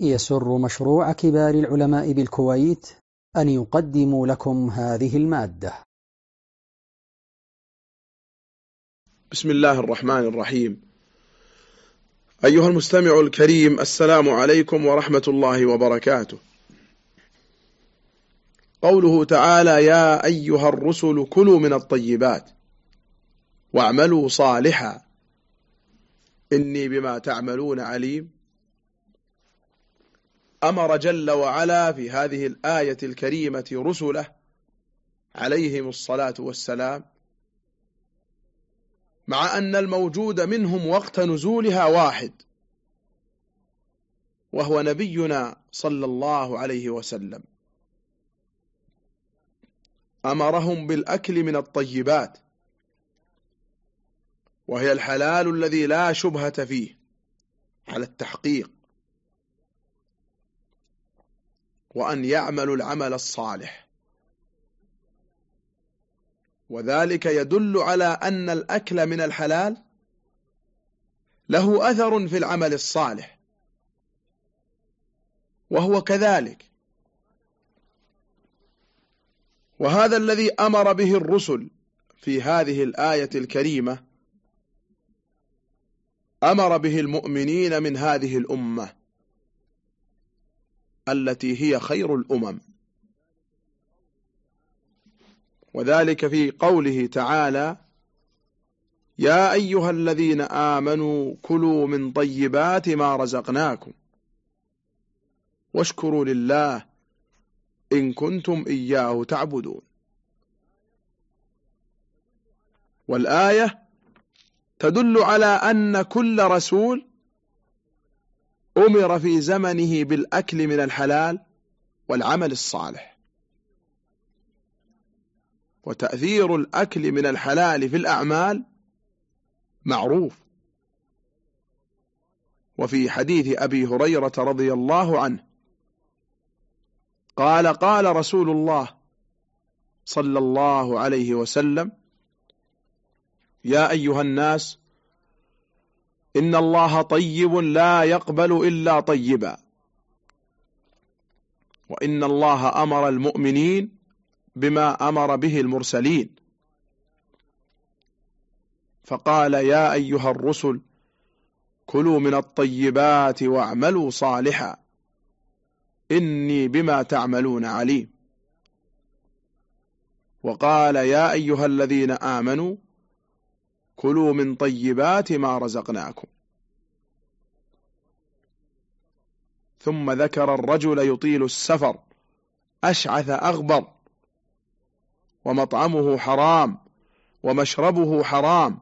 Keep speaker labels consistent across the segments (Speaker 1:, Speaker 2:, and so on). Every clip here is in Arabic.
Speaker 1: يسر مشروع كبار العلماء بالكويت أن يقدم لكم هذه المادة.
Speaker 2: بسم الله الرحمن الرحيم. أيها المستمع الكريم السلام عليكم ورحمة الله وبركاته. قوله تعالى يا أيها الرسل كلوا من الطيبات واعملوا صالحا. إني بما تعملون عليم. أمر جل وعلا في هذه الآية الكريمة رسله عليهم الصلاة والسلام مع أن الموجود منهم وقت نزولها واحد وهو نبينا صلى الله عليه وسلم. أمرهم بالأكل من الطيبات وهي الحلال الذي لا شبهة فيه على التحقيق. وأن يعملوا العمل الصالح. وذلك يدل على أن الأكل من الحلال له أثر في العمل الصالح. وهو كذلك. وهذا الذي أمر به الرسل في هذه الآية الكريمة أمر به المؤمنين من هذه الأمة. التي هي خير الأمم. وذلك في قوله تعالى يا أيها الذين آمنوا كلوا من طيبات ما رزقناكم واشكروا لله إن كنتم إياه تعبدون. والآية تدل على أن كل رسول أمر في زمنه بالأكل من الحلال والعمل الصالح. وتأثير الأكل من الحلال في الأعمال معروف. وفي حديث أبي هريرة رضي الله عنه قال قال رسول الله صلى الله عليه وسلم يا أيها الناس إن الله طيب لا يقبل إلا طيبا. وإن الله أمر المؤمنين بما أمر به المرسلين. فقال يا أيها الرسل كلوا من الطيبات واعملوا صالحا. إني بما تعملون عليم. وقال يا أيها الذين آمنوا كلوا من طيبات ما رزقناكم. ثم ذكر الرجل يطيل السفر أشعث أغبر ومطعمه حرام ومشربه حرام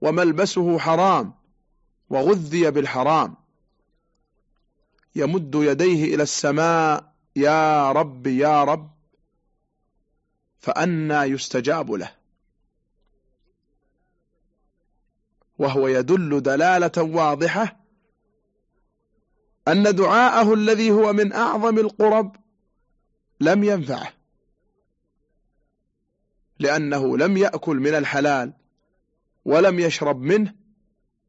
Speaker 2: وملبسه حرام وغذي بالحرام. يمد يديه إلى السماء يا رب يا رب فأنا يستجاب له. وهو يدل دلالة واضحة أن دعاءه الذي هو من أعظم القرب لم ينفعه لأنه لم يأكل من الحلال ولم يشرب منه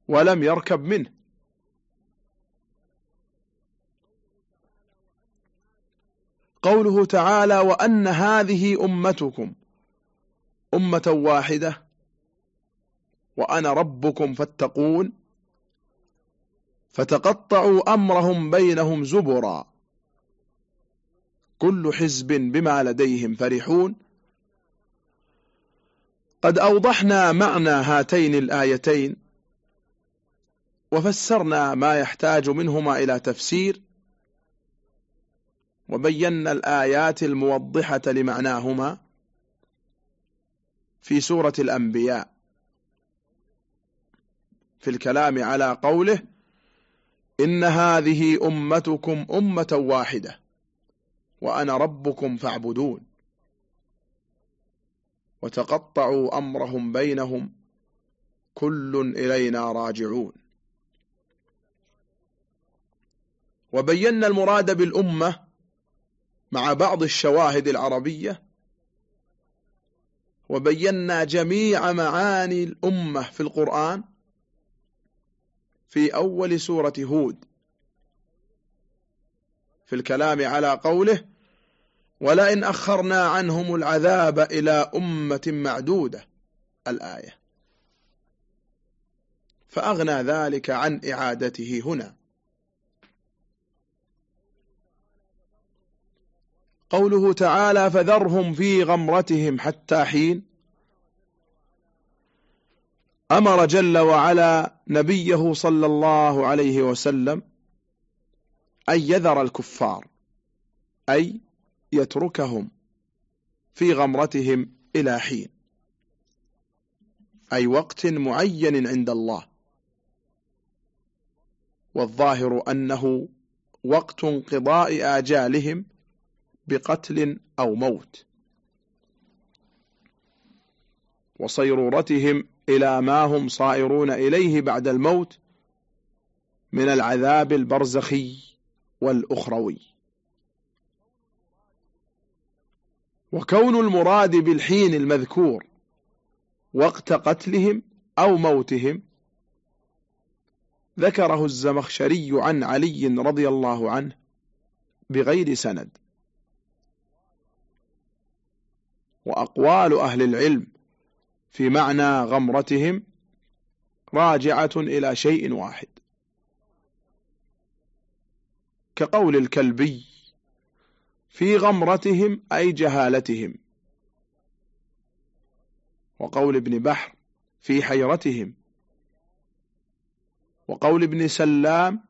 Speaker 2: ولم يركب منه. قوله تعالى وأن هذه أمتكم أمة واحدة وأنا ربكم فاتقون. فتقطعوا أمرهم بينهم زبرا. كل حزب بما لديهم فرحون. قد أوضحنا معنى هاتين الآيتين. وفسرنا ما يحتاج منهما إلى تفسير. وبينا الآيات الموضحة لمعناهما. في سورة الأنبياء. في الكلام على قوله إن هذه أمتكم أمة واحدة وأنا ربكم فاعبدون وتقطعوا أمرهم بينهم كل إلينا راجعون. وبينا المراد بالأمة مع بعض الشواهد العربية وبينا جميع معاني الأمة في القرآن في أول سورة هود. في الكلام على قوله ولئن أخرنا عنهم العذاب إلى أمة معدودة الآية. فأغنى ذلك عن إعادته هنا. قوله تعالى فذرهم في غمرتهم حتى حين أمر جل وعلا نبيه صلى الله عليه وسلم أن يذر الكفار أي يتركهم في غمرتهم إلى حين أي وقت معين عند الله. والظاهر أنه وقت انقضاء آجالهم بقتل أو موت وصيرورتهم إلى ما هم صائرون إليه بعد الموت من العذاب البرزخي والأخروي. وكون المراد بالحين المذكور وقت قتلهم أو موتهم ذكره الزمخشري عن علي رضي الله عنه بغير سند. وأقوال أهل العلم في معنى غمرتهم راجعة إلى شيء واحد. كقول الكلبي في غمرتهم أي جهالتهم. وقول ابن بحر في حيرتهم. وقول ابن سلام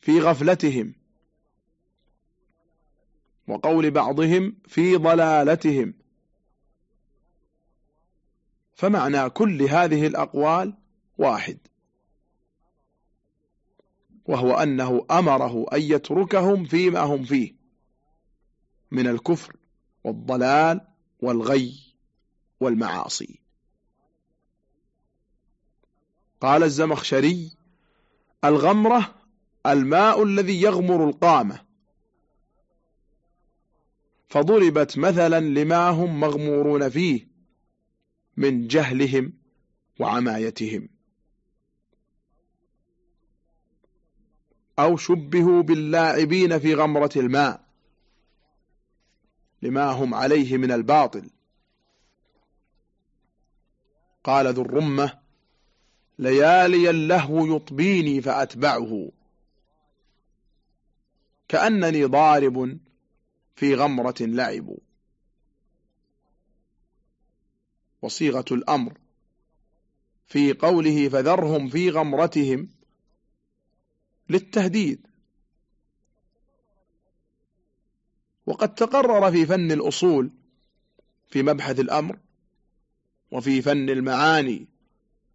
Speaker 2: في غفلتهم. وقول بعضهم في ضلالتهم. فمعنى كل هذه الأقوال واحد. وهو أنه أمره أن يتركهم فيما هم فيه من الكفر والضلال والغي والمعاصي. قال الزمخشري الغمرة الماء الذي يغمر القامة. فضربت مثلا لما هم مغمورون فيه من جهلهم وعمايتهم. أو شبهوا باللاعبين في غمرة الماء لما هم عليه من الباطل. قال ذو الرمة ليالي اللهو يطبيني فأتبعه. كأنني ضارب في غمرة لعب. وصيغة الأمر. في قوله فذرهم في غمرتهم للتهديد. وقد تقرر في فن الأصول في مبحث الأمر وفي فن المعاني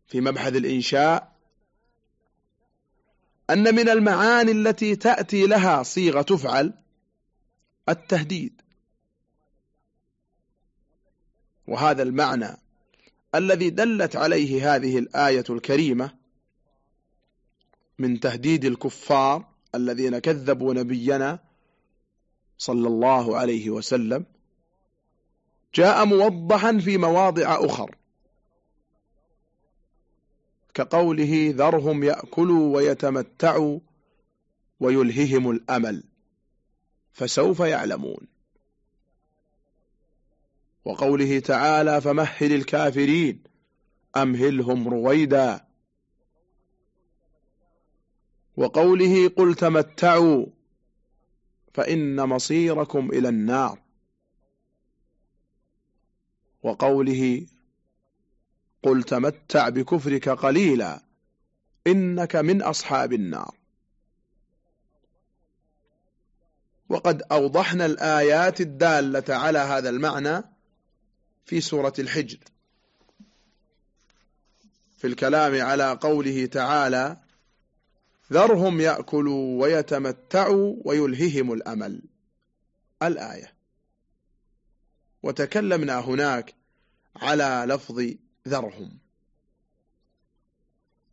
Speaker 2: في مبحث الإنشاء أن من المعاني التي تأتي لها صيغة تفعل التهديد. وهذا المعنى الذي دلت عليه هذه الآية الكريمة من تهديد الكفار الذين كذبوا نبينا صلى الله عليه وسلم جاء موضحا في مواضع أخر كقوله ذرهم يأكلوا ويتمتعوا ويلههم الأمل فسوف يعلمون. وقوله تعالى فمهل الكافرين أمهلهم رويدا. وقوله قل تمتعوا فإن مصيركم إلى النار. وقوله قل تمتع بكفرك قليلا إنك من أصحاب النار. وقد أوضحنا الآيات الدالة على هذا المعنى في سورة الحجر. في الكلام على قوله تعالى ذرهم يأكلوا ويتمتعوا ويلههم الأمل. الآية. وتكلمنا هناك على لفظ ذرهم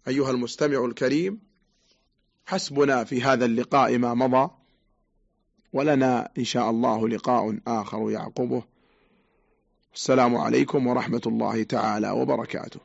Speaker 2: أيها المستمع الكريم حسبنا في هذا اللقاء ما مضى ولنا إن شاء الله لقاء آخر يعقبه. السلام عليكم ورحمة الله تعالى وبركاته.